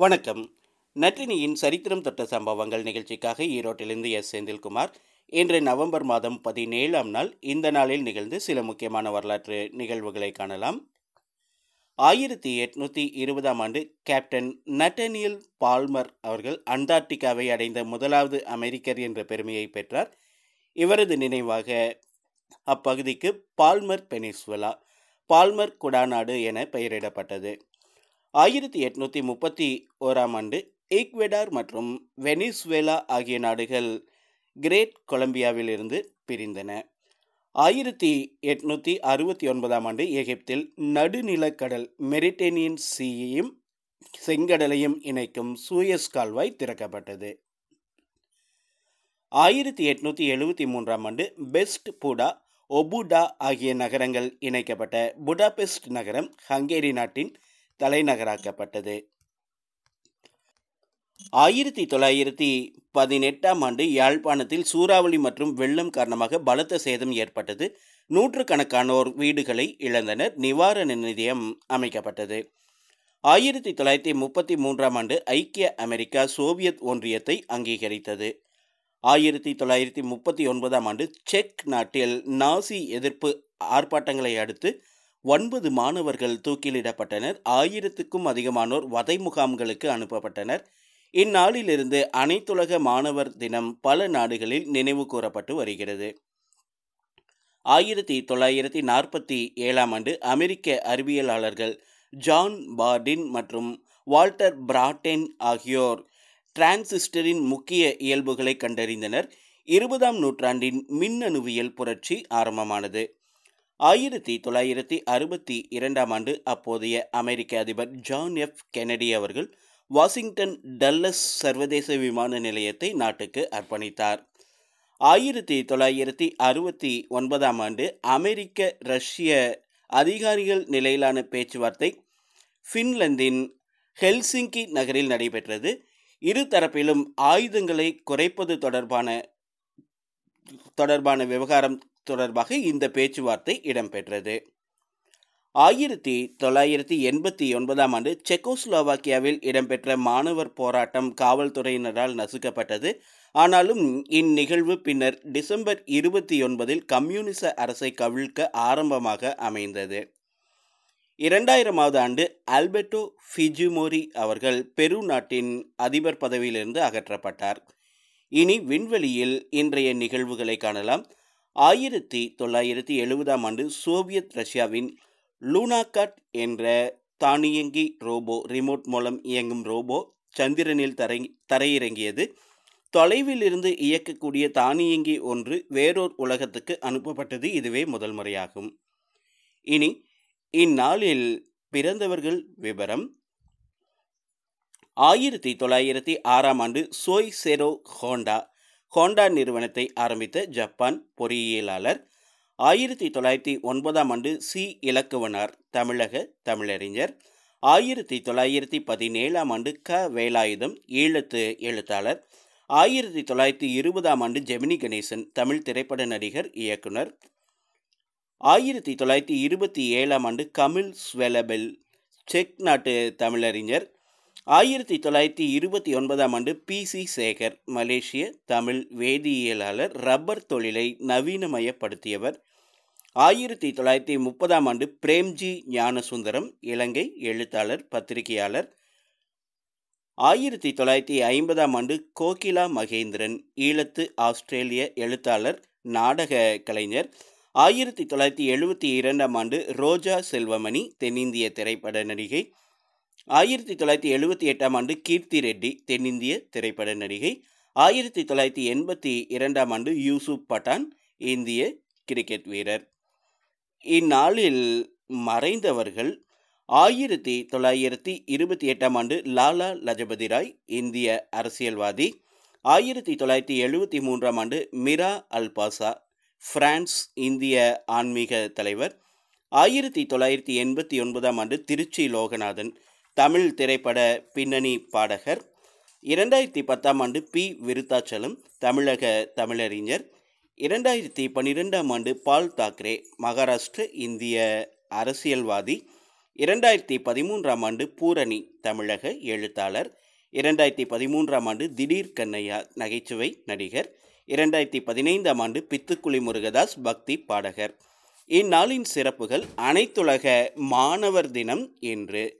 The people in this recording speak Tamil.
வணக்கம். நற்றினியின் சரித்திரம் தொட்ட சம்பவங்கள் நிகழ்ச்சிக்காக ஈரோட்டிலிருந்து எஸ். செந்தில்குமார். இன்று நவம்பர் மாதம் பதினேழாம் நாள் இந்த நாளில் நிகழ்ந்து சில முக்கியமான வரலாற்று நிகழ்வுகளை காணலாம். ஆயிரத்தி எட்நூற்றி இருபதாம் ஆண்டு கேப்டன் நட்டனியல் பால்மர் அவர்கள் அண்டார்டிகாவை அடைந்த முதலாவது அமெரிக்கர் என்ற பெருமையை பெற்றார். இவரது நினைவாக அப்பகுதிக்கு பால்மர் பெனிசுவலா பால்மர் குடாநாடு என பெயரிடப்பட்டது. ஆயிரத்தி எட்நூற்றி முப்பத்தி ஓராம் ஆண்டு ஈக்வெடார் மற்றும் வெனிசுவேலா ஆகிய நாடுகள் கிரேட் கொலம்பியாவிலிருந்து பிரிந்தன. ஆயிரத்தி எட்நூற்றி அறுபத்தி ஒன்பதாம் ஆண்டு எகிப்தில் நடுநிலக்கடல் மெரிட்டேனியன் சீயையும் செங்கடலையும் இணைக்கும் சூயஸ் கால்வாய் திறக்கப்பட்டது. ஆயிரத்தி எட்நூற்றி எழுபத்தி மூன்றாம் ஆண்டு பெஸ்ட் புடா ஒபுடா ஆகிய நகரங்கள் இணைக்கப்பட்ட புடாபெஸ்ட் நகரம் ஹங்கேரி நாட்டின் தலைநகராக்கப்பட்டது. ஆயிரத்தி தொள்ளாயிரத்தி பதினெட்டாம் ஆண்டு யாழ்ப்பாணத்தில் சூறாவளி மற்றும் வெள்ளம் காரணமாக பலத்த சேதம் ஏற்பட்டது. நூற்றுக்கணக்கானோர் வீடுகளை இழந்தனர். நிவாரண நிதியம் அமைக்கப்பட்டது. ஆயிரத்தி தொள்ளாயிரத்தி முப்பத்தி மூன்றாம் ஆண்டு ஐக்கிய அமெரிக்கா சோவியத் ஒன்றியத்தை அங்கீகரித்தது. ஆயிரத்தி தொள்ளாயிரத்தி முப்பத்தி ஒன்பதாம் ஆண்டு செக் நாட்டில் நாசி எதிர்ப்பு ஆர்ப்பாட்டங்களை அடுத்து ஒன்பது மாணவர்கள் தூக்கிலிடப்பட்டனர். ஆயிரத்துக்கும் அதிகமானோர் வதை முகாம்களுக்கு அனுப்பப்பட்டனர். இந்நாளிலிருந்து அனைத்துலக மாணவர் தினம் பல நாடுகளில் நினைவு கூறப்பட்டு வருகிறது. ஆயிரத்தி தொள்ளாயிரத்தி நாற்பத்தி ஏழாம் ஆண்டு அமெரிக்க அறிவியலாளர்கள் ஜான் பார்டின் மற்றும் வால்டர் பிராட்டென் ஆகியோர் டிரான்சிஸ்டரின் முக்கிய இயல்புகளை கண்டறிந்தனர். இருபதாம் நூற்றாண்டின் மின்னணுவியல் புரட்சி ஆரம்பமானது. ஆயிரத்தி தொள்ளாயிரத்தி அறுபத்தி இரண்டாம் ஆண்டு அப்போதைய அமெரிக்க அதிபர் ஜான் எஃப். கெனடி அவர்கள் வாஷிங்டன் டல்லஸ் சர்வதேச விமான நிலையத்தை நாட்டுக்கு அர்ப்பணித்தார். ஆயிரத்தி தொள்ளாயிரத்தி அறுபத்தி ஒன்பதாம் ஆண்டு அமெரிக்க ரஷ்ய அதிகாரிகள் நிலையிலான பேச்சுவார்த்தை ஃபின்லாந்தின் ஹெல்சிங்கி நகரில் நடைபெற்றது. இரு தரப்பிலும் ஆயுதங்களை குறைப்பது தொடர்பான தொடர்பான விவகாரம் தொடர்பாக இந்த பேச்சுவார்த்தை இடம்பெற்றது. ஆயிரத்தி தொள்ளாயிரத்தி எண்பத்தி ஒன்பதாம் ஆண்டு செக்கோஸ்லோவாக்கியாவில் இடம்பெற்ற மாணவர் போராட்டம் காவல்துறையினரால் நசுக்கப்பட்டது. ஆனாலும் இந்நிகழ்வு பின்னர் டிசம்பர் இருபத்தி ஒன்பதில் கம்யூனிச அரசை கவிழ்க்க ஆரம்பமாக அமைந்தது. இரண்டாயிரமாவது ஆண்டு ஆல்பர்டோ ஃபிஜிமோரி அவர்கள் பெரு நாட்டின் அதிபர் பதவியிலிருந்து அகற்றப்பட்டார். இனி விண்வெளியில் இன்றைய நிகழ்வுகளை காணலாம். ஆயிரத்தி தொள்ளாயிரத்தி எழுபதாம் ஆண்டு சோவியத் ரஷ்யாவின் லூனாகட் என்ற தானியங்கி ரோபோ ரிமோட் மூலம் இயங்கும் ரோபோ சந்திரனில் தரை தரையிறங்கியது. தொலைவில் இருந்து இயக்கக்கூடிய தானியங்கி ஒன்று வேறோர் உலகத்துக்கு அனுப்பப்பட்டது. இதுவே முதல் முறையாகும். இனி இந்நாளில் பிறந்தவர்கள் விவரம். ஆயிரத்தி தொள்ளாயிரத்தி ஆறாம் ஆண்டு சோய் செரோ ஹோண்டா ஹோண்டா நிறுவனத்தை ஆரம்பித்த ஜப்பான் பொறியியலாளர். ஆயிரத்தி தொள்ளாயிரத்தி ஒன்பதாம் ஆண்டு சி இலக்குவனார் தமிழக தமிழறிஞர். ஆயிரத்தி தொள்ளாயிரத்தி பதினேழாம் ஆண்டு க வேலாயுதம் ஈழத்து எழுத்தாளர். ஆயிரத்தி தொள்ளாயிரத்தி இருபதாம் ஆண்டு ஜெமினி கணேசன் தமிழ் திரைப்பட நடிகர் இயக்குனர். ஆயிரத்தி தொள்ளாயிரத்தி இருபத்தி ஏழாம் ஆண்டு கமில் ஸ்வெலபெல் செக் நாட்டு தமிழறிஞர். ஆயிரத்தி தொள்ளாயிரத்தி இருபத்தி ஒன்பதாம் ஆண்டு பி சி சேகர் மலேசிய தமிழ் வேதியியலாளர் ரப்பர் தொழிலை நவீனமயப்படுத்தியவர். ஆயிரத்தி தொள்ளாயிரத்தி முப்பதாம் ஆண்டு பிரேம்ஜி ஞானசுந்தரம் இலங்கை எழுத்தாளர் பத்திரிகையாளர். ஆயிரத்தி தொள்ளாயிரத்தி ஐம்பதாம் ஆண்டு கோகிலா மகேந்திரன் ஈழத்து ஆஸ்திரேலிய எழுத்தாளர் நாடக கலைஞர். ஆயிரத்தி தொள்ளாயிரத்தி எழுபத்தி இரண்டாம் ஆண்டு ரோஜா செல்வமணி தென்னிந்திய திரைப்பட நடிகை. ஆயிரத்தி தொள்ளாயிரத்தி எழுபத்தி எட்டாம் ஆண்டு கீர்த்தி ரெட்டி தென்னிந்திய திரைப்பட நடிகை. ஆயிரத்தி தொள்ளாயிரத்தி எண்பத்தி இரண்டாம் ஆண்டு யூசுப் பட்டான் இந்திய கிரிக்கெட் வீரர். இந்நாளில் மறைந்தவர்கள் ஆயிரத்தி தொள்ளாயிரத்தி இருபத்தி எட்டாம் ஆண்டு லாலா லஜபதி ராய் இந்திய அரசியல்வாதி. ஆயிரத்தி தொள்ளாயிரத்தி எழுபத்தி மூன்றாம் ஆண்டு மிரா அல்பாசா பிரான்ஸ் இந்திய ஆன்மீக தலைவர். ஆயிரத்தி தொள்ளாயிரத்தி எண்பத்தி ஒன்பதாம் ஆண்டு திருச்சி லோகநாதன் தமிழ் திரைப்பட பின்னணி பாடகர் இரண்டாயிரத்தி பத்தாம் ஆண்டு பி. விருத்தாச்சலம் தமிழக தமிழறிஞர் இரண்டாயிரத்தி பன்னிரெண்டாம் ஆண்டு பால் தாக்கரே மகாராஷ்டிர இந்திய அரசியல்வாதி இரண்டாயிரத்தி பதிமூன்றாம் ஆண்டு பூரணி தமிழக எழுத்தாளர் இரண்டாயிரத்தி பதிமூன்றாம் ஆண்டு திடீர் கண்ணையா நகைச்சுவை நடிகர் இரண்டாயிரத்தி பதினைந்தாம் ஆண்டு பித்துக்குளி முருகதாஸ் பக்தி பாடகர். இந்நாளின் சிறப்புகள் அனைத்துலக மாணவர் தினம் என்று